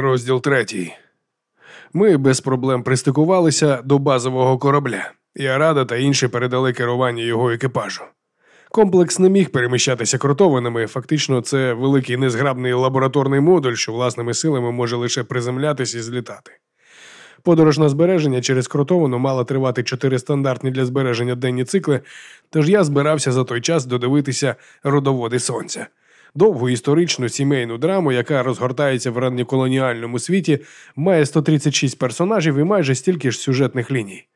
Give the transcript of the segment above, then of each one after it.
Розділ третій. Ми без проблем пристикувалися до базового корабля, і Арада та інші передали керування його екіпажу. Комплекс не міг переміщатися кротованими. Фактично, це великий незграбний лабораторний модуль, що власними силами може лише приземлятись і злітати. Подорож на збереження через кротовану мала тривати чотири стандартні для збереження денні цикли, тож я збирався за той час додивитися родоводи сонця. Довгу історичну сімейну драму, яка розгортається в ранньоколоніальному світі, має 136 персонажів і майже стільки ж сюжетних ліній.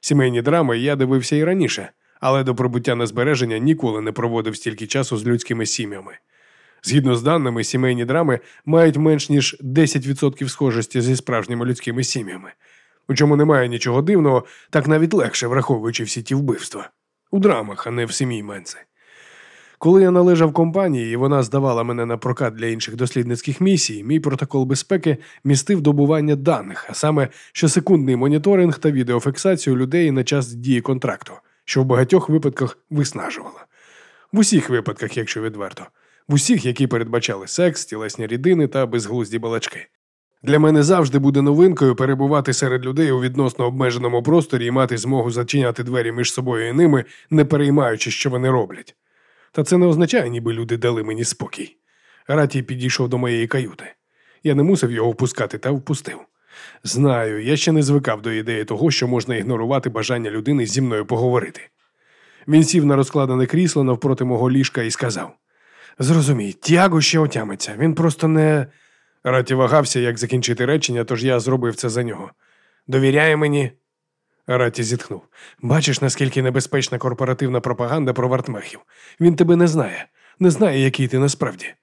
Сімейні драми я дивився і раніше, але до прибуття на збереження ніколи не проводив стільки часу з людськими сім'ями. Згідно з даними, сімейні драми мають менш ніж 10% схожості зі справжніми людськими сім'ями. У чому немає нічого дивного, так навіть легше, враховуючи всі ті вбивства. У драмах, а не в сім'ї Менце. Коли я належав компанії і вона здавала мене на прокат для інших дослідницьких місій, мій протокол безпеки містив добування даних, а саме щосекундний моніторинг та відеофіксацію людей на час дії контракту, що в багатьох випадках виснажувало. В усіх випадках, якщо відверто, в усіх, які передбачали секс, тілесні рідини та безглузді балачки. Для мене завжди буде новинкою перебувати серед людей у відносно обмеженому просторі і мати змогу зачиняти двері між собою і ними, не переймаючи, що вони роблять. Та це не означає, ніби люди дали мені спокій. Ратій підійшов до моєї каюти. Я не мусив його впускати та впустив. Знаю, я ще не звикав до ідеї того, що можна ігнорувати бажання людини зі мною поговорити. Він сів на розкладене крісло навпроти мого ліжка і сказав: Зрозумій, Тяго ще отямиться, він просто не. Раті вагався, як закінчити речення, тож я зробив це за нього. Довіряє мені. Раті зітхнув. Бачиш, наскільки небезпечна корпоративна пропаганда про вартмехів. Він тебе не знає, не знає, який ти насправді.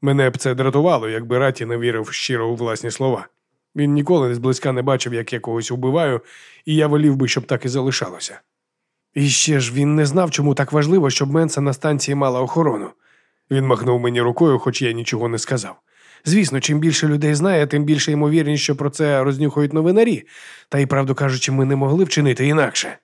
Мене б це дратувало, якби Раті не вірив щиро у власні слова. Він ніколи зблизька не бачив, як я когось убиваю, і я волів би, щоб так і залишалося. І ще ж він не знав, чому так важливо, щоб Менса на станції мала охорону. Він махнув мені рукою, хоч я нічого не сказав. Звісно, чим більше людей знає, тим більше ймовірність, що про це рознюхають новинарі, та й, правду кажучи, ми не могли вчинити інакше.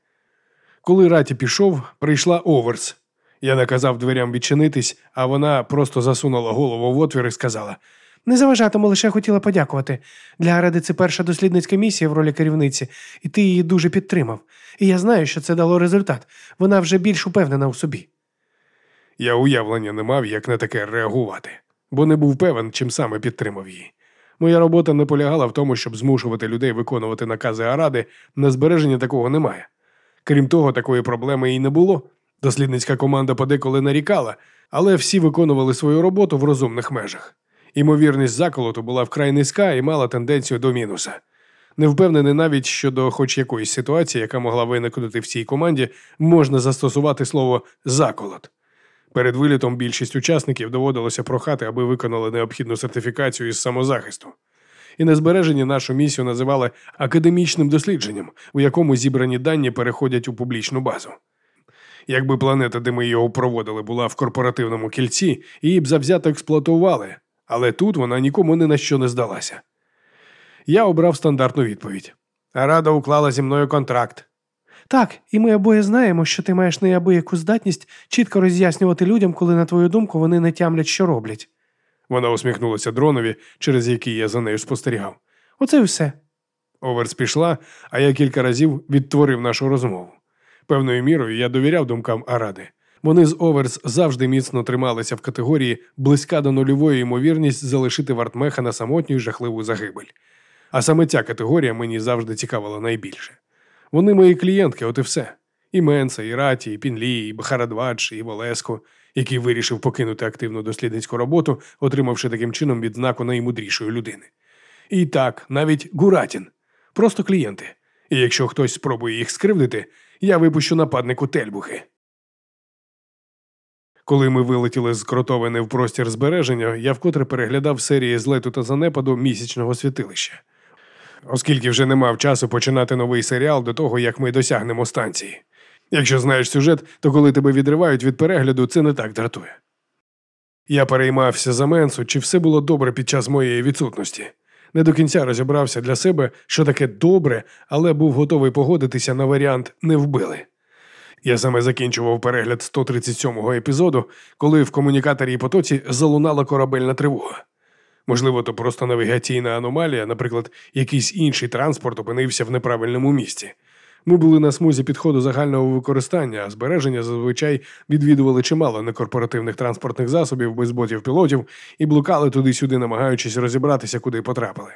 Коли Раті пішов, прийшла Оверс. Я наказав дверям відчинитись, а вона просто засунула голову в отвір і сказала: Не заважатиму, лише хотіла подякувати. Для Ради це перша дослідницька місія в ролі керівниці, і ти її дуже підтримав. І я знаю, що це дало результат. Вона вже більш упевнена у собі. Я уявлення не мав, як на таке реагувати бо не був певен, чим саме підтримав її. Моя робота не полягала в тому, щоб змушувати людей виконувати накази Аради, на збереження такого немає. Крім того, такої проблеми і не було. Дослідницька команда подеколи нарікала, але всі виконували свою роботу в розумних межах. Імовірність заколоту була вкрай низька і мала тенденцію до мінуса. Не впевнений навіть щодо хоч якоїсь ситуації, яка могла виникнути в цій команді, можна застосувати слово заколот. Перед вилітом більшість учасників доводилося прохати, аби виконали необхідну сертифікацію із самозахисту. І на збереженні нашу місію називали академічним дослідженням, у якому зібрані дані переходять у публічну базу. Якби планета, де ми його проводили, була в корпоративному кільці, її б завзято експлуатували, але тут вона нікому ні на що не здалася. Я обрав стандартну відповідь. Рада уклала зі мною контракт. Так, і ми обоє знаємо, що ти маєш неабияку здатність чітко роз'яснювати людям, коли, на твою думку, вони не тямлять, що роблять. Вона усміхнулася дронові, через який я за нею спостерігав. Оце й все. Оверс пішла, а я кілька разів відтворив нашу розмову. Певною мірою я довіряв думкам Аради. Вони з Оверс завжди міцно трималися в категорії близька до нульової ймовірність залишити Вартмеха на самотню й жахливу загибель. А саме ця категорія мені завжди цікавила найбільше. Вони мої клієнтки, от і все. І Менса, і Раті, і Пінлі, і Бахарадвадж, і Волеско, який вирішив покинути активну дослідницьку роботу, отримавши таким чином відзнаку наймудрішої людини. І так, навіть Гуратін, просто клієнти. І якщо хтось спробує їх скривдити, я випущу нападнику тельбухи. Коли ми вилетіли з кротовини в простір збереження, я вкотре переглядав серії злету та занепаду місячного святилища оскільки вже не мав часу починати новий серіал до того, як ми досягнемо станції. Якщо знаєш сюжет, то коли тебе відривають від перегляду, це не так дратує. Я переймався за Менсу, чи все було добре під час моєї відсутності. Не до кінця розібрався для себе, що таке добре, але був готовий погодитися на варіант не вбили. Я саме закінчував перегляд 137-го епізоду, коли в комунікаторі і потоці залунала корабельна тривога. Можливо, то просто навігаційна аномалія, наприклад, якийсь інший транспорт опинився в неправильному місці. Ми були на смузі підходу загального використання, а збереження зазвичай відвідували чимало некорпоративних транспортних засобів без ботів пілотів і блукали туди-сюди, намагаючись розібратися, куди потрапили.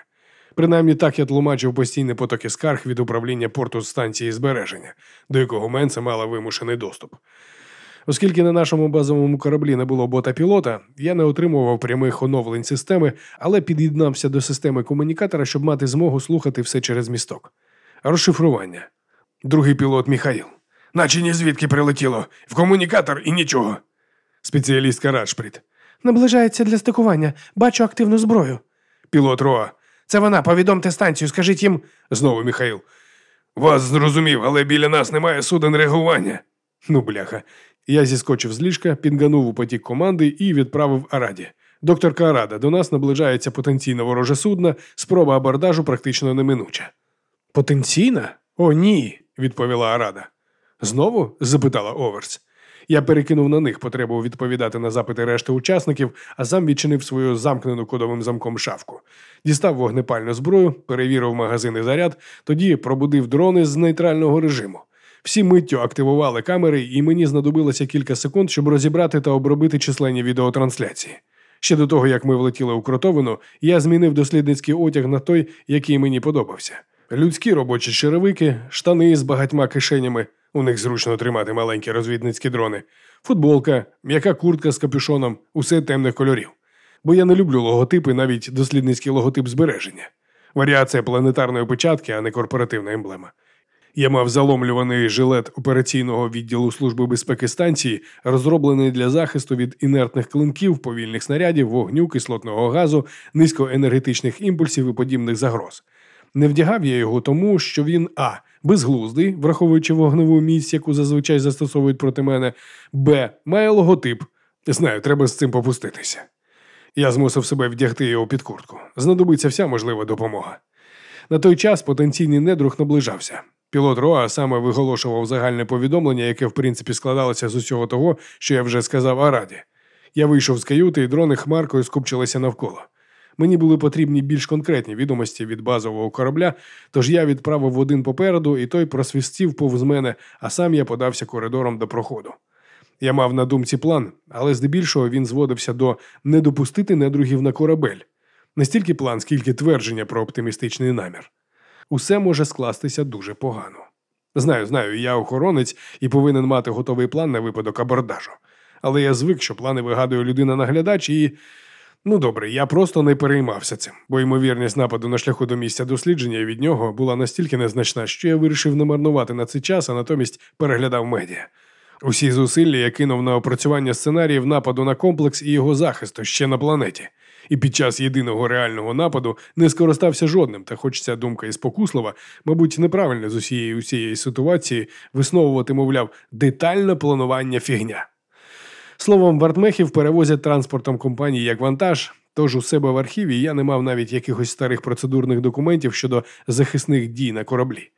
Принаймні так я тлумачив постійні потоки скарг від управління порту станції збереження, до якого Менце мала вимушений доступ. Оскільки на нашому базовому кораблі не було бота пілота, я не отримував прямих оновлень системи, але під'єднався до системи комунікатора, щоб мати змогу слухати все через місток. Розшифрування. Другий пілот Міхаїл. Наче ні звідки прилетіло. В комунікатор і нічого. Спеціалістка Радшпріт. Наближається для стикування. Бачу активну зброю. Пілот Роа. Це вона. Повідомте станцію, скажіть їм. Знову Міхаїл. Вас зрозумів, але біля нас немає суден реагування. Ну, бляха. Я зіскочив з ліжка, підганув у потік команди і відправив Араді. Докторка Арада, до нас наближається потенційно вороже судно, спроба абордажу практично неминуча. Потенційна? О, ні, відповіла Арада. Знову? запитала Оверс. Я перекинув на них потребу відповідати на запити решти учасників, а сам відчинив свою замкнену кодовим замком шафку. Дістав вогнепальну зброю, перевірив магазин і заряд, тоді пробудив дрони з нейтрального режиму. Всі миттю активували камери, і мені знадобилося кілька секунд, щоб розібрати та обробити численні відеотрансляції. Ще до того, як ми влетіли у кротовину, я змінив дослідницький одяг на той, який мені подобався. Людські робочі черевики, штани з багатьма кишенями, у них зручно тримати маленькі розвідницькі дрони, футболка, м'яка куртка з капюшоном, усе темних кольорів. Бо я не люблю логотипи, навіть дослідницький логотип збереження. Варіація планетарної печатки, а не корпоративна емблема. Я мав заломлюваний жилет операційного відділу Служби безпеки станції, розроблений для захисту від інертних клинків, повільних снарядів, вогню, кислотного газу, низькоенергетичних імпульсів і подібних загроз. Не вдягав я його тому, що він а. безглуздий, враховуючи вогневу міць, яку зазвичай застосовують проти мене, б. має логотип. Знаю, треба з цим попуститися. Я змусив себе вдягти його під куртку. Знадобиться вся можлива допомога. На той час потенційний недруг наближався. Пілот Роа саме виголошував загальне повідомлення, яке в принципі складалося з усього того, що я вже сказав Араді. Я вийшов з каюти, і дрони хмаркою скупчилися навколо. Мені були потрібні більш конкретні відомості від базового корабля, тож я відправив один попереду, і той просвістів повз мене, а сам я подався коридором до проходу. Я мав на думці план, але здебільшого він зводився до не допустити недругів на корабель. Не стільки план, скільки твердження про оптимістичний намір. Усе може скластися дуже погано. Знаю, знаю, я охоронець і повинен мати готовий план на випадок абордажу. Але я звик, що плани вигадує людина-наглядач, і Ну добре, я просто не переймався цим, бо ймовірність нападу на шляху до місця дослідження від нього була настільки незначна, що я вирішив не марнувати на цей час, а натомість переглядав медіа. Усі зусилля я кинув на опрацювання сценаріїв нападу на комплекс і його захисту ще на планеті. І під час єдиного реального нападу не скористався жодним, та хоч ця думка і спокуслива, мабуть, неправильно з усієї усієї ситуації висновувати, мовляв, детальне планування фігня. Словом, вартмехів перевозять транспортом компанії як вантаж, тож у себе в архіві я не мав навіть якихось старих процедурних документів щодо захисних дій на кораблі.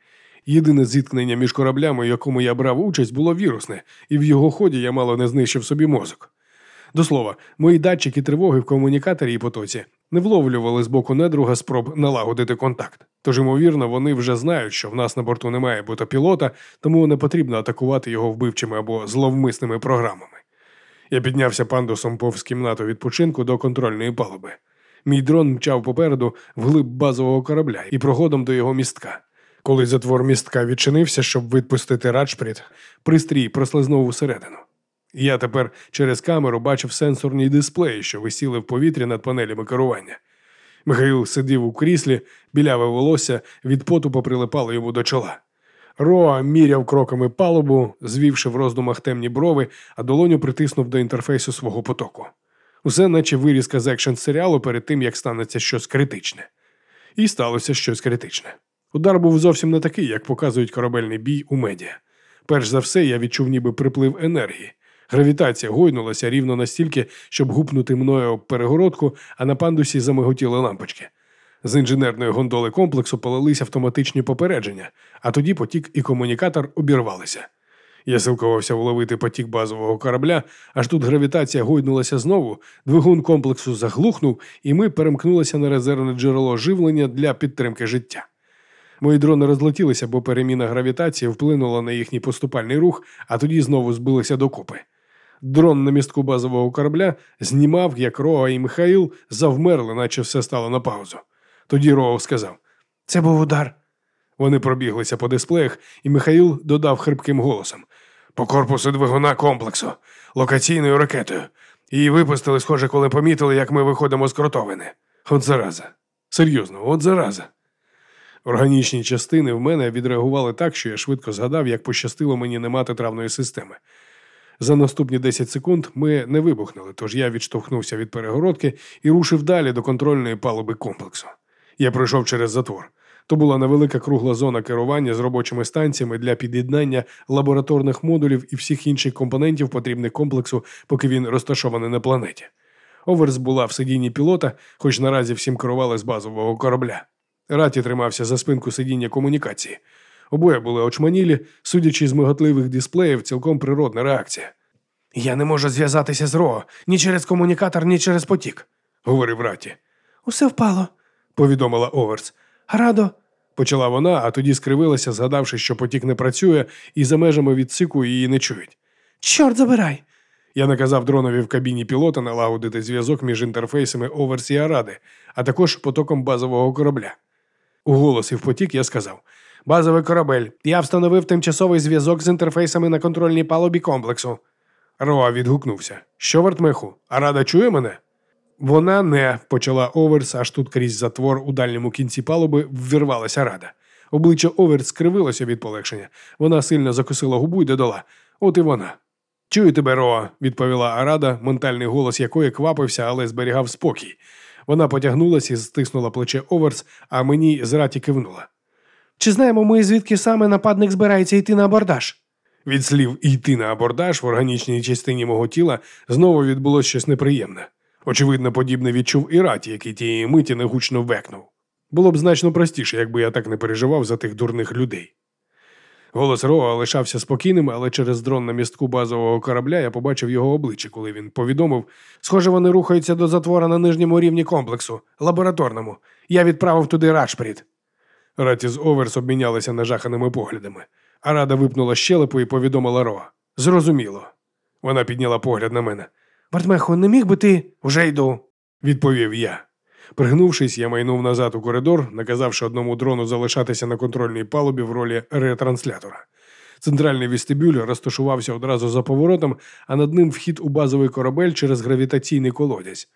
Єдине зіткнення між кораблями, в якому я брав участь, було вірусне, і в його ході я мало не знищив собі мозок. До слова, мої датчики тривоги в комунікаторі і потоці не вловлювали з боку недруга спроб налагодити контакт. Тож, ймовірно, вони вже знають, що в нас на борту немає ботопілота, тому не потрібно атакувати його вбивчими або зловмисними програмами. Я піднявся пандусом повз кімнату відпочинку до контрольної палуби. Мій дрон мчав попереду вглиб базового корабля і проходом до його містка. Коли затвор містка відчинився, щоб відпустити радшпріт, пристрій прослизнув усередину. Я тепер через камеру бачив сенсорні дисплеї, що висіли в повітрі над панелями керування. Михаїл сидів у кріслі, біляве волосся від поту поприлипало йому до чола. Роа міряв кроками палубу, звівши в роздумах темні брови, а долоню притиснув до інтерфейсу свого потоку. Усе наче вирізка з екшн серіалу перед тим, як станеться щось критичне. І сталося щось критичне. Удар був зовсім не такий, як показують корабельний бій у медіа. Перш за все, я відчув ніби приплив енергії. Гравітація гойнулася рівно настільки, щоб гупнути мною об перегородку, а на пандусі замиготіли лампочки. З інженерної гондоли комплексу полились автоматичні попередження, а тоді потік і комунікатор обірвалися. Я силкувався вловити потік базового корабля, аж тут гравітація гойнулася знову, двигун комплексу заглухнув, і ми перемкнулися на резервне джерело живлення для підтримки життя. Мої дрони розлетілися, бо переміна гравітації вплинула на їхній поступальний рух, а тоді знову збилися докупи. Дрон на містку базового корабля знімав, як Роа і Михаїл завмерли, наче все стало на паузу. Тоді Роа сказав: Це був удар. вони пробіглися по дисплеях, і Михаїл додав хрипким голосом: по корпусу двигуна комплексу, локаційною ракетою. Її випустили, схоже, коли помітили, як ми виходимо з кротовини. От зараза. Серйозно, от зараза. Органічні частини в мене відреагували так, що я швидко згадав, як пощастило мені не мати травної системи. За наступні 10 секунд ми не вибухнули, тож я відштовхнувся від перегородки і рушив далі до контрольної палуби комплексу. Я пройшов через затвор. То була невелика кругла зона керування з робочими станціями для під'єднання лабораторних модулів і всіх інших компонентів потрібних комплексу, поки він розташований на планеті. Оверс була в сидінні пілота, хоч наразі всім керували з базового корабля. Раті тримався за спинку сидіння комунікації. Обоє були очманілі, судячи з миготливих дисплеїв, цілком природна реакція, Я не можу зв'язатися з Ро ні через комунікатор, ні через потік. говорив Раті. Усе впало. Повідомила Оверс. Радо, Почала вона, а тоді скривилася, згадавши, що потік не працює, і за межами відсику її не чують. чорт забирай. Я наказав дронові в кабіні пілота налагодити зв'язок між інтерфейсами Оверс і Аради, а також потоком базового корабля. У голос і в потік я сказав: Базовий корабель. Я встановив тимчасовий зв'язок з інтерфейсами на контрольній палубі комплексу. Роа відгукнувся. Що вартмеху? Арада чує мене? Вона не почала Оверс, аж тут крізь затвор у дальньому кінці палуби ввірвалася рада. Обличчя Оверс скривилося від полегшення. Вона сильно закусила губу й додала: От і вона. Чую тебе, Роа, відповіла Арада, ментальний голос якої квапився, але зберігав спокій. Вона потягнулася і стиснула плече Оверс, а мені з раті кивнула. Чи знаємо ми, звідки саме нападник збирається йти на абордаж? Від слів йти на абордаж в органічній частині мого тіла знову відбулося щось неприємне. Очевидно, подібне відчув і раті, який тієї миті негучно векнув. Було б значно простіше, якби я так не переживав за тих дурних людей. Голос Роа лишався спокійним, але через дрон на містку базового корабля я побачив його обличчя, коли він повідомив: схоже, вони рухаються до затвора на нижньому рівні комплексу, лабораторному. Я відправив туди Рачпріт. Раті з Оверс обмінялися нажаханими поглядами. А рада випнула щелепу і повідомила Роа. Зрозуміло. Вона підняла погляд на мене. Бартмехо, не міг би ти Вже йду, відповів я. Пригнувшись, я майнув назад у коридор, наказавши одному дрону залишатися на контрольній палубі в ролі ретранслятора. Центральний вестибюль розташувався одразу за поворотом, а над ним вхід у базовий корабель через гравітаційний колодязь.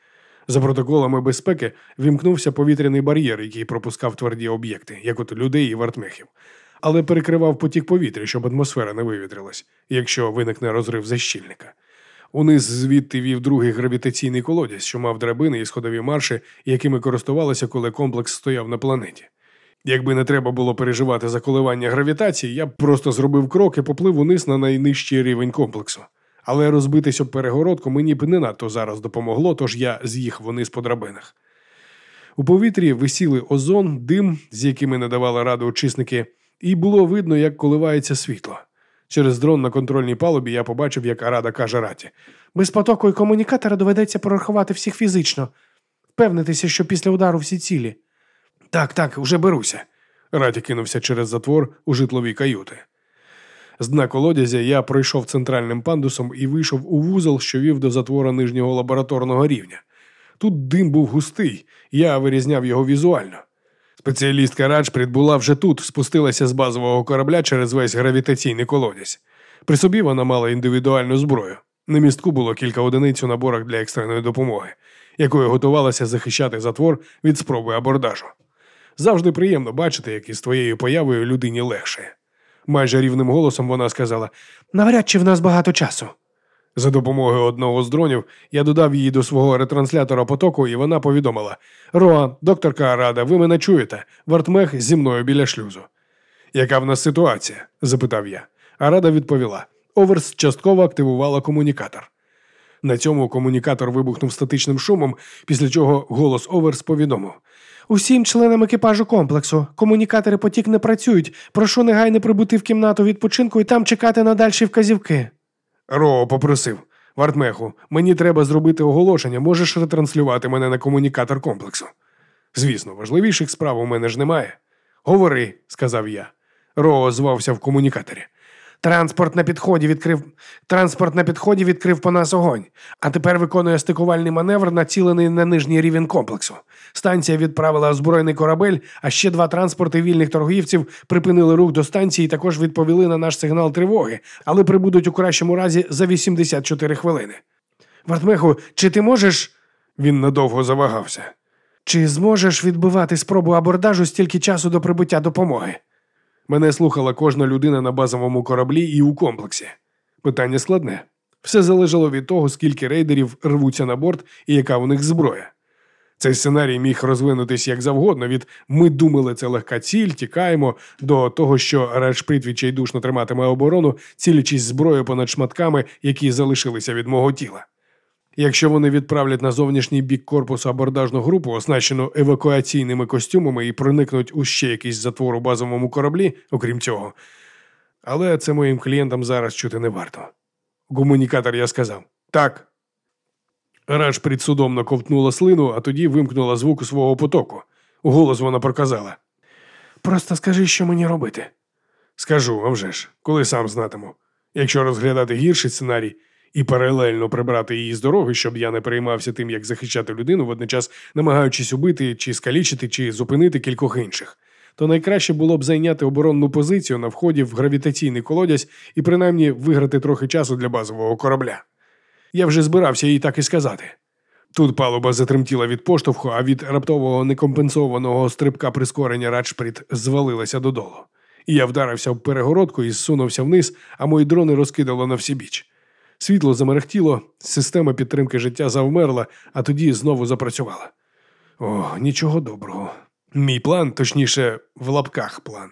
За протоколами безпеки вімкнувся повітряний бар'єр, який пропускав тверді об'єкти, як от людей і вартмехів, але перекривав потік повітря, щоб атмосфера не вивітрилась, якщо виникне розрив защільника. Униз звідти вів другий гравітаційний колодязь, що мав драбини і сходові марші, якими користувалися, коли комплекс стояв на планеті. Якби не треба було переживати за коливання гравітації, я б просто зробив крок і поплив униз на найнижчий рівень комплексу. Але розбитись об перегородку мені б не надто зараз допомогло, тож я з'їхав вниз по драбинах. У повітрі висіли озон, дим, з якими не давали ради очисники, і було видно, як коливається світло. Через дрон на контрольній палубі я побачив, як Арада каже Раті. без потоку і комунікатора доведеться прорахувати всіх фізично, впевнитися, що після удару всі цілі. Так, так, уже беруся. Раті кинувся через затвор у житлові каюти. З дна колодязя я пройшов центральним пандусом і вийшов у вузол, що вів до затвора нижнього лабораторного рівня. Тут дим був густий, я вирізняв його візуально. Спеціалістка Раджпрід була вже тут, спустилася з базового корабля через весь гравітаційний колодязь. При собі вона мала індивідуальну зброю. На містку було кілька одиниць у наборах для екстреної допомоги, якою готувалася захищати затвор від спроби абордажу. Завжди приємно бачити, як із твоєю появою людині легше. Майже рівним голосом вона сказала: Навряд чи в нас багато часу. за допомогою одного з дронів я додав її до свого ретранслятора потоку, і вона повідомила: Роа, докторка Арада, ви мене чуєте? Вартмех зі мною біля шлюзу. Яка в нас ситуація? запитав я. Арада відповіла: Оверс частково активувала комунікатор. На цьому комунікатор вибухнув статичним шумом, після чого голос Оверс повідомив: Усім членам екіпажу комплексу. Комунікатори потік не працюють. Прошу негайно прибути в кімнату відпочинку і там чекати на дальші вказівки. Ро попросив. Вартмеху, мені треба зробити оголошення, можеш ретранслювати мене на комунікатор комплексу. Звісно, важливіших справ у мене ж немає. Говори, сказав я. Ро озвався в комунікаторі. Транспорт на підході відкрив. Транспорт на підході відкрив по нас огонь. А тепер виконує стикувальний маневр, націлений на нижній рівень комплексу. Станція відправила озброєний корабель, а ще два транспорти вільних торгівців припинили рух до станції і також відповіли на наш сигнал тривоги, але прибудуть у кращому разі за 84 хвилини. Вартмеху, чи ти можеш. Він надовго завагався. Чи зможеш відбивати спробу абордажу стільки часу до прибуття допомоги? Мене слухала кожна людина на базовому кораблі і у комплексі. Питання складне. Все залежало від того, скільки рейдерів рвуться на борт і яка у них зброя. Цей сценарій міг розвинутись як завгодно від ми думали, це легка ціль, тікаємо до того, що Раджприт відчайдушно триматиме оборону, цілячись зброю понад шматками, які залишилися від мого тіла. Якщо вони відправлять на зовнішній бік корпусу абордажну групу, оснащену евакуаційними костюмами, і проникнуть у ще якийсь затвор у базовому кораблі, окрім цього. Але це моїм клієнтам зараз чути не варто. Гуманікатор я сказав так. Раджприт судомно ковтнула слину, а тоді вимкнула звук свого потоку. Голос вона проказала. Просто скажи, що мені робити. Скажу, а вже ж, коли сам знатиму. Якщо розглядати гірший сценарій і паралельно прибрати її з дороги, щоб я не переймався тим, як захищати людину, водночас намагаючись убити чи скалічити, чи зупинити кількох інших, то найкраще було б зайняти оборонну позицію на вході в гравітаційний колодязь і принаймні виграти трохи часу для базового корабля. Я вже збирався їй так і сказати. Тут палуба затремтіла від поштовху, а від раптового некомпенсованого стрибка прискорення Раджпріт звалилася додолу. І я вдарився в перегородку і зсунувся вниз, а мої дрони розкидало на всі біч. Світло замерехтіло, система підтримки життя завмерла, а тоді знову запрацювала. О, нічого доброго. Мій план, точніше, в лапках план,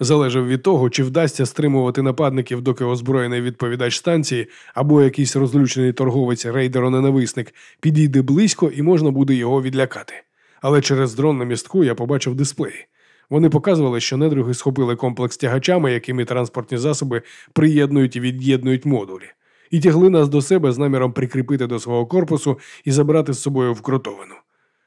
залежав від того, чи вдасться стримувати нападників, доки озброєний відповідач станції або якийсь розлючений торговець рейдеро-ненависник підійде близько і можна буде його відлякати. Але через дрон на містку я побачив дисплеї. Вони показували, що недруги схопили комплекс тягачами, якими транспортні засоби приєднують і від'єднують модулі, і тягли нас до себе з наміром прикріпити до свого корпусу і забрати з собою в кротовину.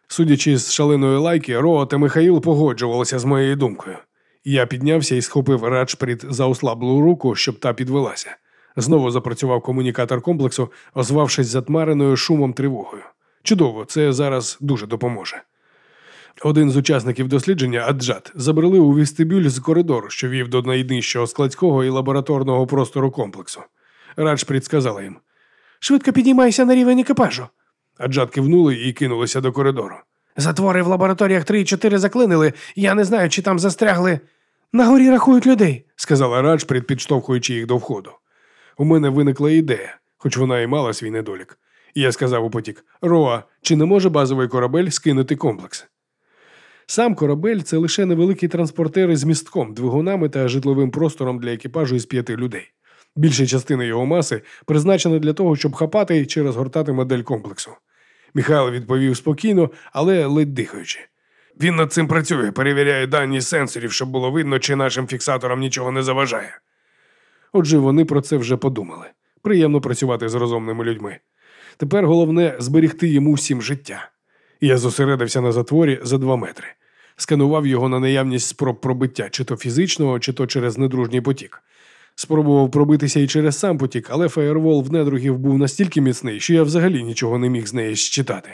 Судячи з шаленої лайки, Роа та Михаїл погоджувалися з моєю думкою. Я піднявся і схопив Раджпріт за ослаблу руку, щоб та підвелася. Знову запрацював комунікатор комплексу, озвавшись затмареною шумом тривогою. Чудово, це зараз дуже допоможе. Один з учасників дослідження, Аджат, забрали у вестибюль з коридору, що вів до найнижчого складського і лабораторного простору комплексу. Раджпріт сказала їм. Швидко підіймайся на рівень екіпажу. Аджат кивнули і кинулися до коридору. Затвори в лабораторіях 3 і 4 заклинили. Я не знаю, чи там застрягли. На горі рахують людей. сказала Раджпріт, підштовхуючи їх до входу. У мене виникла ідея, хоч вона і мала свій недолік. І я сказав у потік: Роа, чи не може базовий корабель скинути комплекс? Сам корабель це лише невеликий транспортер із містком, двигунами та житловим простором для екіпажу із п'яти людей. Більша частина його маси призначена для того, щоб хапати чи розгортати модель комплексу. Михайло відповів спокійно, але ледь дихаючи. Він над цим працює, перевіряє дані сенсорів, щоб було видно, чи нашим фіксаторам нічого не заважає. Отже, вони про це вже подумали. Приємно працювати з розумними людьми. Тепер головне зберігти йому всім життя. Я зосередився на затворі за два метри, сканував його на наявність спроб пробиття, чи то фізичного, чи то через недружній потік. Спробував пробитися і через сам потік, але фаєрвол в недругів був настільки міцний, що я взагалі нічого не міг з неї щитати.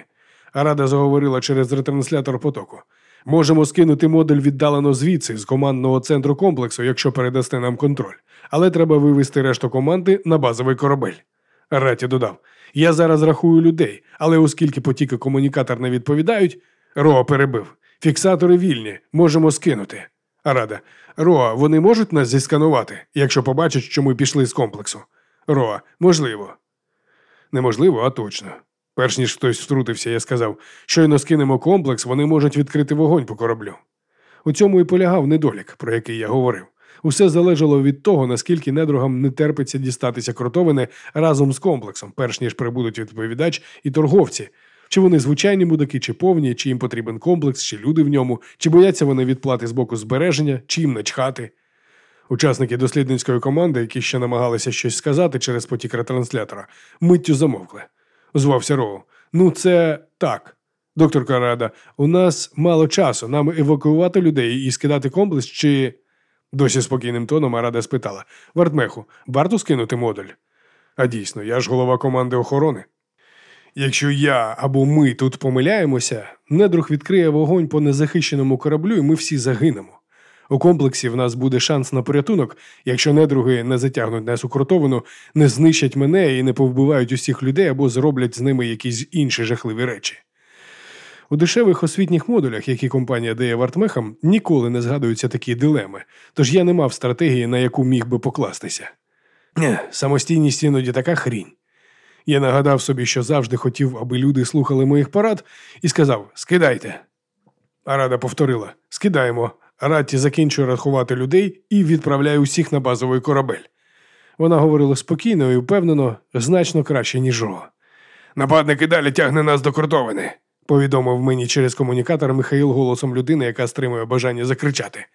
Рада заговорила через ретранслятор потоку. Можемо скинути модуль віддалено звідси, з командного центру комплексу, якщо передасте нам контроль. Але треба вивести решту команди на базовий корабель. Раті додав: Я зараз рахую людей, але оскільки потіки комунікатор не відповідають, Роа перебив. Фіксатори вільні, можемо скинути. Рада. Роа, вони можуть нас зісканувати, якщо побачать, що ми пішли з комплексу. Роа, можливо. Неможливо, а точно. Перш ніж хтось втрутився, я сказав, щойно скинемо комплекс, вони можуть відкрити вогонь по кораблю. У цьому і полягав недолік, про який я говорив. Усе залежало від того, наскільки недругам не терпиться дістатися кротовини разом з комплексом, перш ніж прибудуть відповідач і торговці, Чи вони звичайні мудаки, чи повні, чи їм потрібен комплекс, чи люди в ньому, чи бояться вони відплати з боку збереження, чи їм начхати. Учасники дослідницької команди, які ще намагалися щось сказати через потік ретранслятора, миттю замовкли. Звався Роу. Ну, це так. Доктор Карада, у нас мало часу. Нам евакуювати людей і скидати комплекс, чи. Досі спокійним тоном Арада спитала Вартмеху, варто скинути модуль? А дійсно, я ж голова команди охорони. Якщо я або ми тут помиляємося, недруг відкриє вогонь по незахищеному кораблю, і ми всі загинемо. У комплексі в нас буде шанс на порятунок, якщо недруги не затягнуть нас у кротовину, не знищать мене і не повбивають усіх людей або зроблять з ними якісь інші жахливі речі. У дешевих освітніх модулях, які компанія дає вартмехам, ніколи не згадуються такі дилеми, тож я не мав стратегії, на яку міг би покластися. Нє, самостійність іноді така хрінь. Я нагадав собі, що завжди хотів, аби люди слухали моїх порад, і сказав Скидайте. А рада повторила Скидаємо. Ратті закінчує рахувати людей і відправляє усіх на базовий корабель. Вона говорила спокійно і впевнено, значно краще, ніж Ро. Нападник і далі тягне нас до кротовини, повідомив мені через комунікатор Михаїл голосом людини, яка стримує бажання закричати.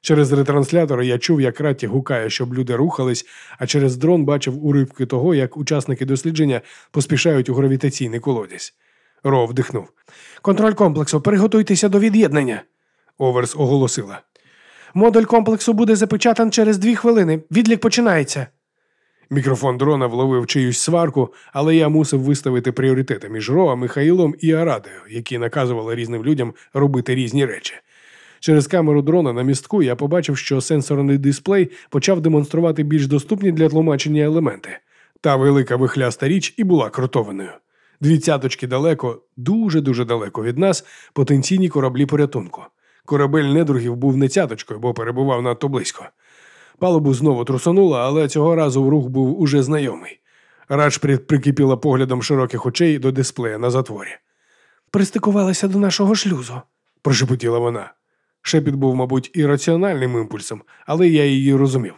Через ретранслятор я чув, як Ратті гукає, щоб люди рухались, а через дрон бачив уривки того, як учасники дослідження поспішають у гравітаційний колодязь. Ро вдихнув. Контроль комплексу, приготуйтеся до від'єднання. Оверс оголосила. Модуль комплексу буде запечатан через дві хвилини. Відлік починається. Мікрофон дрона вловив чиюсь сварку, але я мусив виставити пріоритети між Роа, Михаїлом і Арадою, які наказували різним людям робити різні речі. Через камеру дрона на містку я побачив, що сенсорний дисплей почав демонструвати більш доступні для тлумачення елементи. Та велика вихляста річ і була кротованою. Дві цяточки далеко, дуже-дуже далеко від нас, потенційні кораблі порятунку. Корабель недругів був не цяточкою, бо перебував надто близько. Палубу знову трусануло, але цього разу рух був уже знайомий. Радж прикипіла поглядом широких очей до дисплея на затворі. Пристикувалася до нашого шлюзу, прошепотіла вона. Шепіт був, мабуть, і раціональним імпульсом, але я її розумів.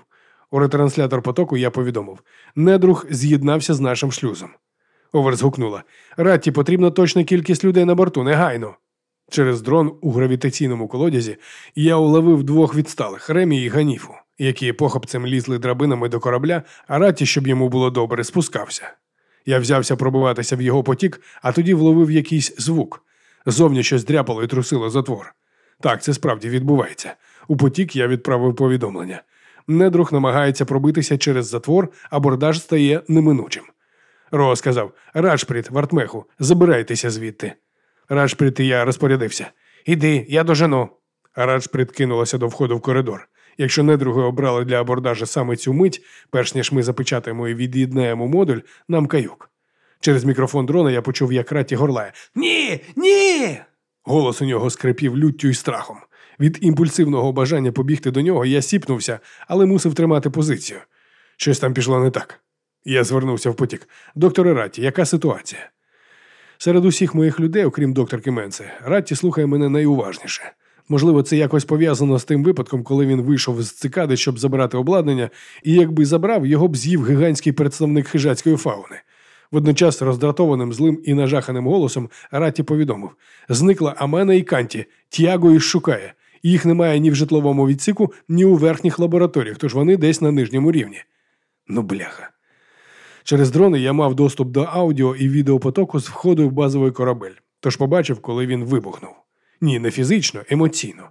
У ретранслятор потоку я повідомив недруг з'єднався з нашим шлюзом. Овер згукнула. Ратті потрібна точна кількість людей на борту, негайно. Через дрон у гравітаційному колодязі я уловив двох відсталих Ремі і Ганіфу, які похопцем лізли драбинами до корабля, а Ратті, щоб йому було добре, спускався. Я взявся пробиватися в його потік, а тоді вловив якийсь звук. Зовні щось дряпало і трусило затвор. Так, це справді відбувається. У потік я відправив повідомлення. Недруг намагається пробитися через затвор, а бордаж стає неминучим. Ро сказав Раджпріт, Вартмеху, забирайтеся звідти. Раджпріт і я розпорядився. Іди, я дожену. А Раджпріт кинулася до входу в коридор. Якщо недруги обрали для абордажа саме цю мить, перш ніж ми запечатаємо і від'єднаємо модуль, нам каюк. Через мікрофон дрона я почув, як раті горлає. Ні, ні. Голос у нього скрипів люттю і страхом. Від імпульсивного бажання побігти до нього я сіпнувся, але мусив тримати позицію. Щось там пішло не так. Я звернувся в потік. Докторе Ратті, яка ситуація? Серед усіх моїх людей, окрім докторки Менце, Ратті слухає мене найуважніше. Можливо, це якось пов'язано з тим випадком, коли він вийшов з цикади, щоб забирати обладнання, і якби забрав, його б з'їв гігантський представник хижацької фауни. Водночас роздратованим злим і нажаханим голосом Ратті повідомив: зникла Амена і Канті, Тіаго їх шукає. Їх немає ні в житловому відсіку, ні у верхніх лабораторіях, тож вони десь на нижньому рівні. Ну, бляха. Через дрони я мав доступ до аудіо і відеопотоку з входу в базовий корабель, тож побачив, коли він вибухнув. Ні, не фізично, емоційно.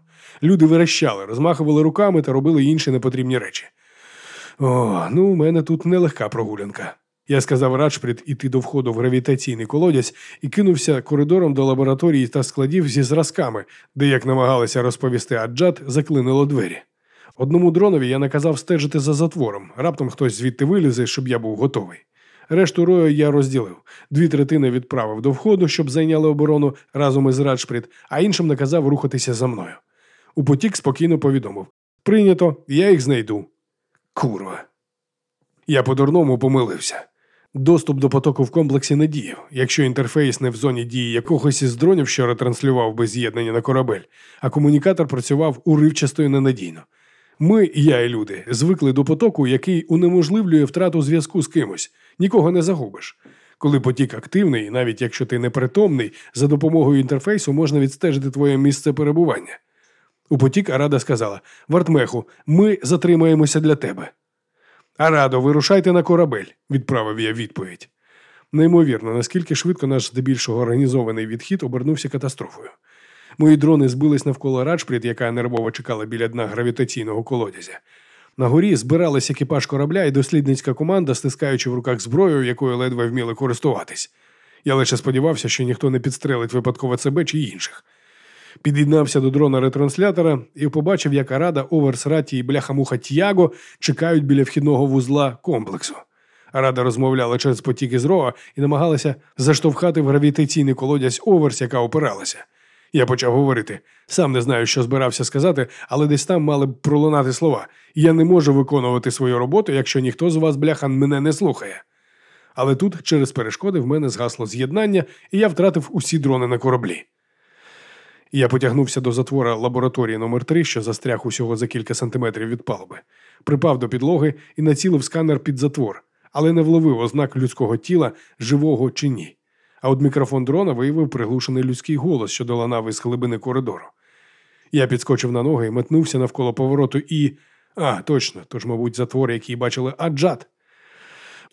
Люди верещали, розмахували руками та робили інші непотрібні речі. О, ну у мене тут нелегка прогулянка. Я сказав Раджпріт іти до входу в гравітаційний колодязь і кинувся коридором до лабораторії та складів зі зразками, де, як намагалися розповісти Аджат, заклинило двері. Одному дронові я наказав стежити за затвором, раптом хтось звідти вилізе, щоб я був готовий. Решту рою я розділив. Дві третини відправив до входу, щоб зайняли оборону разом із Раджпріт, а іншим наказав рухатися за мною. У потік спокійно повідомив Прийнято, я їх знайду. Курва. Я по-дурному помилився. Доступ до потоку в комплексі не діяв, якщо інтерфейс не в зоні дії якогось із дронів, що ретранслював без з'єднання на корабель, а комунікатор працював уривчасто і ненадійно. Ми, я і люди, звикли до потоку, який унеможливлює втрату зв'язку з кимось, нікого не загубиш. Коли потік активний, навіть якщо ти непритомний, за допомогою інтерфейсу можна відстежити твоє місце перебування. У потік Арада сказала: Вартмеху, ми затримаємося для тебе. Арадо, вирушайте на корабель, відправив я відповідь. Неймовірно, наскільки швидко наш здебільшого організований відхід обернувся катастрофою. Мої дрони збились навколо Раджпрід, яка нервово чекала біля дна гравітаційного колодязя. На горі збирались екіпаж корабля і дослідницька команда, стискаючи в руках зброю, якою ледве вміли користуватись. Я лише сподівався, що ніхто не підстрелить випадково себе чи інших. Під'єднався до дрона ретранслятора і побачив, як Арада, Оверс, Раті і бляха-муха Тіаго чекають біля вхідного вузла комплексу. Арада розмовляла через потік з Роа і намагалася заштовхати в гравітаційний колодязь Оверс, яка опиралася. Я почав говорити. Сам не знаю, що збирався сказати, але десь там мали б пролунати слова. Я не можу виконувати свою роботу, якщо ніхто з вас, бляхан, мене не слухає. Але тут, через перешкоди, в мене згасло з'єднання, і я втратив усі дрони на кораблі. Я потягнувся до затвора лабораторії номер 3 що застряг усього за кілька сантиметрів від палуби, припав до підлоги і націлив сканер під затвор, але не вловив ознак людського тіла, живого чи ні. А от мікрофон дрона виявив приглушений людський голос, що доланав із глибини коридору. Я підскочив на ноги і метнувся навколо повороту і. А, точно, тож, мабуть, затвор, який бачили аджат.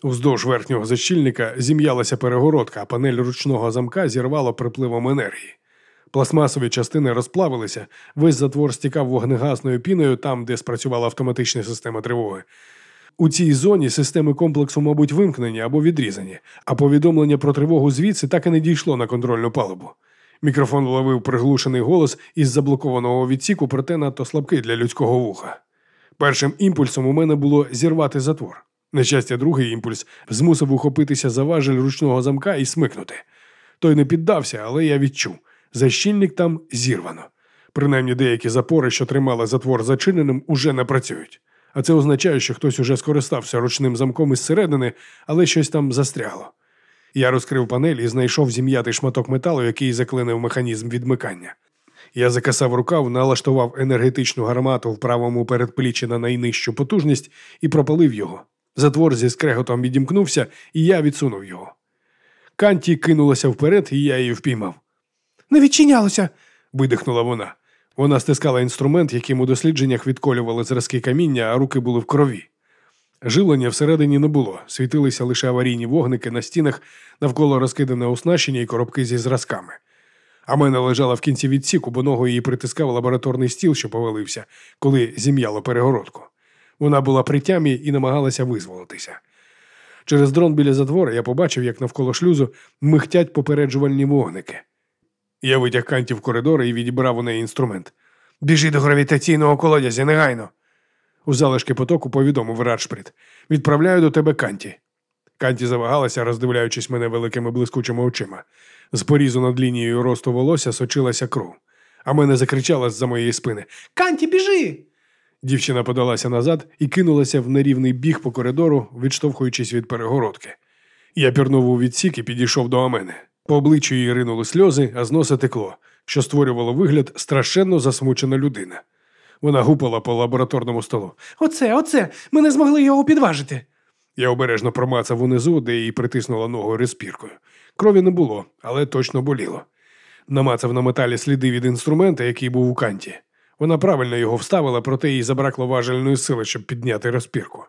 Уздовж верхнього защільника зім'ялася перегородка, а панель ручного замка зірвало припливом енергії. Пластмасові частини розплавилися, весь затвор стікав вогнегасною піною там, де спрацювала автоматична система тривоги. У цій зоні системи комплексу, мабуть, вимкнені або відрізані, а повідомлення про тривогу звідси так і не дійшло на контрольну палубу. Мікрофон вловив приглушений голос із заблокованого відсіку, проте надто слабкий для людського вуха. Першим імпульсом у мене було зірвати затвор. На щастя, другий імпульс змусив ухопитися за важель ручного замка і смикнути. Той не піддався, але я відчув. Защільник там зірвано. Принаймні деякі запори, що тримали затвор зачиненим, уже не працюють. А це означає, що хтось уже скористався ручним замком із середини, але щось там застрягло. Я розкрив панель і знайшов зім'ятий шматок металу, який заклинив механізм відмикання. Я закасав рукав, налаштував енергетичну гармату в правому передпліччі на найнижчу потужність і пропалив його. Затвор зі скреготом відімкнувся, і я відсунув його. Канті кинулася вперед, і я її впіймав. Не відчинялося. видихнула вона. Вона стискала інструмент, яким у дослідженнях відколювали зразки каміння, а руки були в крові. Жилення всередині не було, світилися лише аварійні вогники на стінах, навколо розкидане оснащення і коробки зі зразками. А мене лежала в кінці відсіку, бо ногу її притискав лабораторний стіл, що повалився, коли зім'яло перегородку. Вона була при тямі і намагалася визволитися. Через дрон біля затвора я побачив, як навколо шлюзу михтять попереджувальні вогники. Я витяг канті в коридор і відібрав у неї інструмент. Біжи до гравітаційного колодязя, негайно. У залишки потоку повідомив Раджпріт. Відправляю до тебе канті. Канті завагалася, роздивляючись мене великими блискучими очима. З порізу над лінією росту волосся сочилася кров. А мене закричала з-за моєї спини Канті, біжи! Дівчина подалася назад і кинулася в нерівний біг по коридору, відштовхуючись від перегородки. Я пірнув у відсік і підійшов до Амени. По обличчю її ринули сльози, а з носа текло, що створювало вигляд страшенно засмучена людина. Вона гупала по лабораторному столу. Оце, оце, ми не змогли його підважити. Я обережно промацав унизу, де її притиснула ногою респіркою. Крові не було, але точно боліло. Намацав на металі сліди від інструмента, який був у канті. Вона правильно його вставила, проте їй забракло важельної сили, щоб підняти розпірку.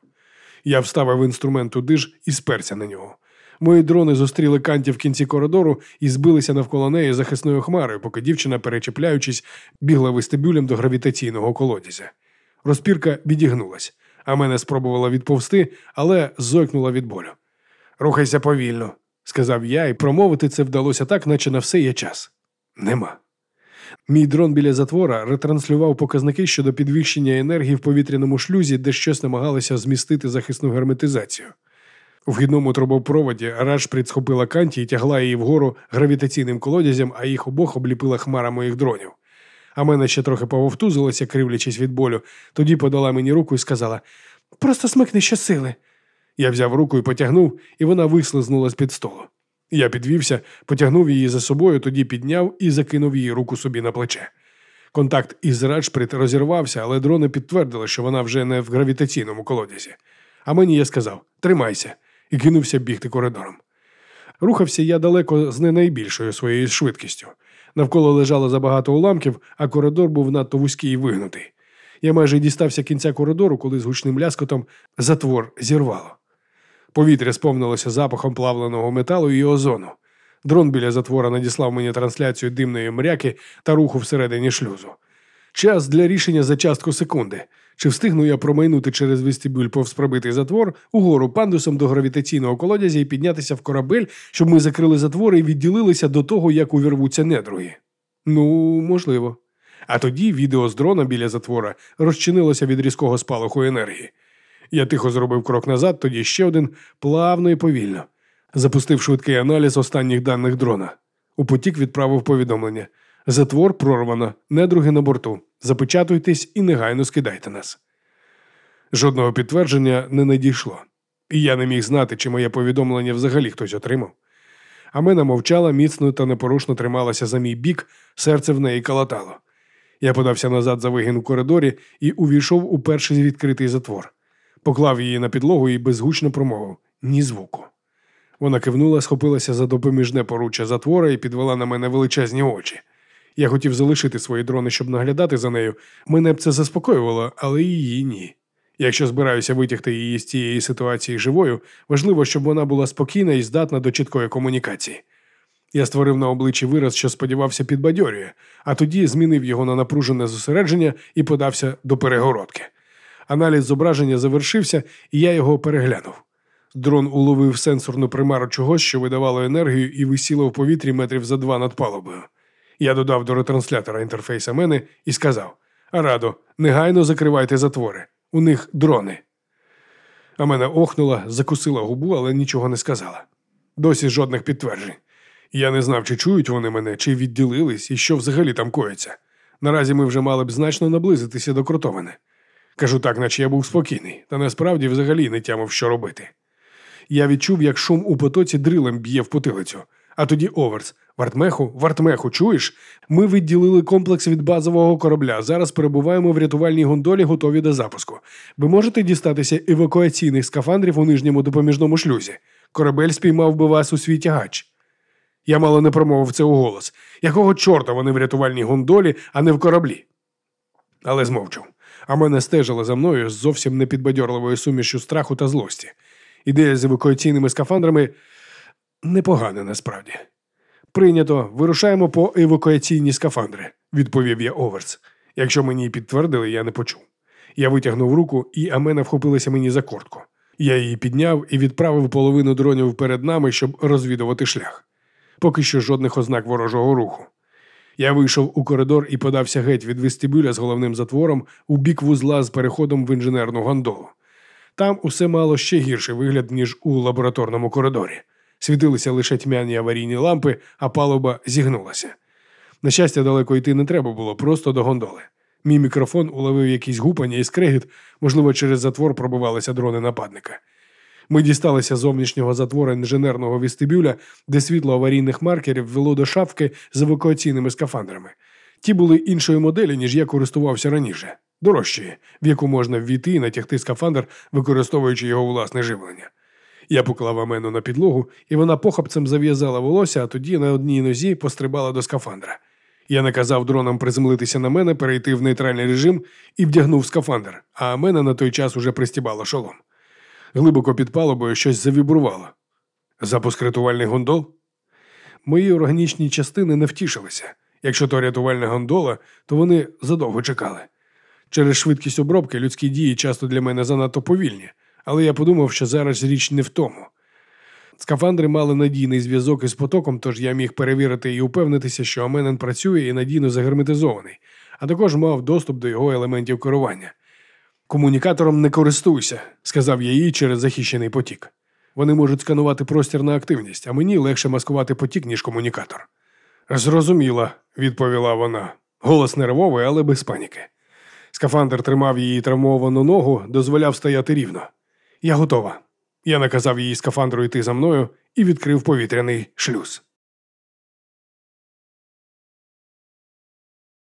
Я вставив інструмент туди ж і сперся на нього. Мої дрони зустріли канті в кінці коридору і збилися навколо неї захисною хмарою, поки дівчина, перечепляючись, бігла вестибюлем до гравітаційного колодязя. Розпірка відігнулась, а мене спробувала відповсти, але зойкнула від болю. Рухайся повільно, сказав я, і промовити це вдалося так, наче на все є час. Нема. Мій дрон біля затвора ретранслював показники щодо підвищення енергії в повітряному шлюзі, де щось намагалося змістити захисну герметизацію. У вхідному трубопроводі Раджпрід схопила канті і тягла її вгору гравітаційним колодязем, а їх обох обліпила хмара моїх дронів. А мене ще трохи пововтузилося, кривлячись від болю, тоді подала мені руку і сказала Просто смикни щосили. Я взяв руку і потягнув, і вона вислизнула з під столу. Я підвівся, потягнув її за собою, тоді підняв і закинув її руку собі на плече. Контакт із Раджприт розірвався, але дрони підтвердили, що вона вже не в гравітаційному колодязі. А мені я сказав Тримайся, і кинувся бігти коридором. Рухався я далеко з не найбільшою своєю швидкістю. Навколо лежало забагато уламків, а коридор був надто вузький і вигнутий. Я майже дістався кінця коридору, коли з гучним ляскотом затвор зірвало. Повітря сповнилося запахом плавленого металу і озону. Дрон біля затвора надіслав мені трансляцію димної мряки та руху всередині шлюзу. Час для рішення за частку секунди. Чи встигну я промайнути через вестибюль повз пробитий затвор угору пандусом до гравітаційного колодязя і піднятися в корабель, щоб ми закрили затвори і відділилися до того, як увірвуться недруги? Ну, можливо. А тоді відео з дрона біля затвора розчинилося від різкого спалаху енергії. Я тихо зробив крок назад, тоді ще один плавно і повільно. Запустив швидкий аналіз останніх даних дрона. У потік відправив повідомлення. Затвор прорвано, недруги на борту. Запечатуйтесь і негайно скидайте нас. Жодного підтвердження не надійшло, і я не міг знати, чи моє повідомлення взагалі хтось отримав. А мене мовчала, міцно та непорушно трималася за мій бік, серце в неї калатало. Я подався назад за вигін у коридорі і увійшов у перший відкритий затвор. Поклав її на підлогу і безгучно промовив ні звуку. Вона кивнула, схопилася за допоміжне поруччя затвора і підвела на мене величезні очі. Я хотів залишити свої дрони, щоб наглядати за нею. Мене б це заспокоювало, але її ні. Якщо збираюся витягти її з цієї ситуації живою, важливо, щоб вона була спокійна і здатна до чіткої комунікації. Я створив на обличчі вираз, що сподівався підбадьорює, а тоді змінив його на напружене зосередження і подався до перегородки. Аналіз зображення завершився, і я його переглянув. Дрон уловив сенсорну примару чогось, що видавало енергію і висіло в повітрі метрів за два над палубою. Я додав до ретранслятора інтерфейса мене і сказав: Арадо, негайно закривайте затвори. У них дрони. А мене охнула, закусила губу, але нічого не сказала. Досі жодних підтверджень. Я не знав, чи чують вони мене, чи відділились, і що взагалі там коїться. Наразі ми вже мали б значно наблизитися до крутовини. Кажу так, наче я був спокійний, та насправді взагалі не тямив, що робити. Я відчув, як шум у потоці дрилем б'є в потилицю. А тоді Оверс. Вартмеху, Вартмеху, чуєш? Ми відділили комплекс від базового корабля. Зараз перебуваємо в рятувальній гондолі, готові до запуску. Ви можете дістатися евакуаційних скафандрів у нижньому допоміжному шлюзі. Корабель спіймав би вас у свій тягач. Я мало не промовив це у голос. Якого чорта вони в рятувальній гондолі, а не в кораблі? Але змовчав. А мене стежила за мною з зовсім непідбадьорливою сумішю страху та злості. Ідея з евакуаційними скафандрами непогана насправді. Прийнято, вирушаємо по евакуаційні скафандри, відповів я Оверс. Якщо мені підтвердили, я не почув. Я витягнув руку, і Амена вхопилася мені за куртку. Я її підняв і відправив половину дронів перед нами, щоб розвідувати шлях. Поки що жодних ознак ворожого руху. Я вийшов у коридор і подався геть від вестибюля з головним затвором у бік вузла з переходом в інженерну гондолу. Там усе мало ще гірший вигляд, ніж у лабораторному коридорі. Світилися лише тьмяні аварійні лампи, а палуба зігнулася. На щастя, далеко йти не треба було, просто до гондоли. Мій мікрофон уловив якісь гупання і скрегіт, можливо, через затвор пробивалися дрони нападника. Ми дісталися зовнішнього затвора інженерного вестибюля, де світло аварійних маркерів вело до шафки з евакуаційними скафандрами. Ті були іншої моделі, ніж я користувався раніше, дорожчої, в яку можна ввійти і натягти скафандр, використовуючи його власне живлення. Я поклав Амену на підлогу, і вона похапцем зав'язала волосся, а тоді на одній нозі пострибала до скафандра. Я наказав дронам приземлитися на мене, перейти в нейтральний режим і вдягнув скафандр, а Амена на той час уже пристібала шолом. Глибоко під палубою щось завібрувало. Запуск рятувальних гондол? Мої органічні частини не втішилися. Якщо то рятувальна гондола, то вони задовго чекали. Через швидкість обробки людські дії часто для мене занадто повільні, але я подумав, що зараз річ не в тому. Скафандри мали надійний зв'язок із потоком, тож я міг перевірити і упевнитися, що Аменен працює і надійно загерметизований, а також мав доступ до його елементів керування. Комунікатором не користуйся, сказав я їй через захищений потік. Вони можуть сканувати простір на активність, а мені легше маскувати потік, ніж комунікатор. Зрозуміла, відповіла вона. Голос нервовий, але без паніки. Скафандр тримав її травмовану ногу, дозволяв стояти рівно. Я готова. Я наказав їй скафандру йти за мною і відкрив повітряний шлюз.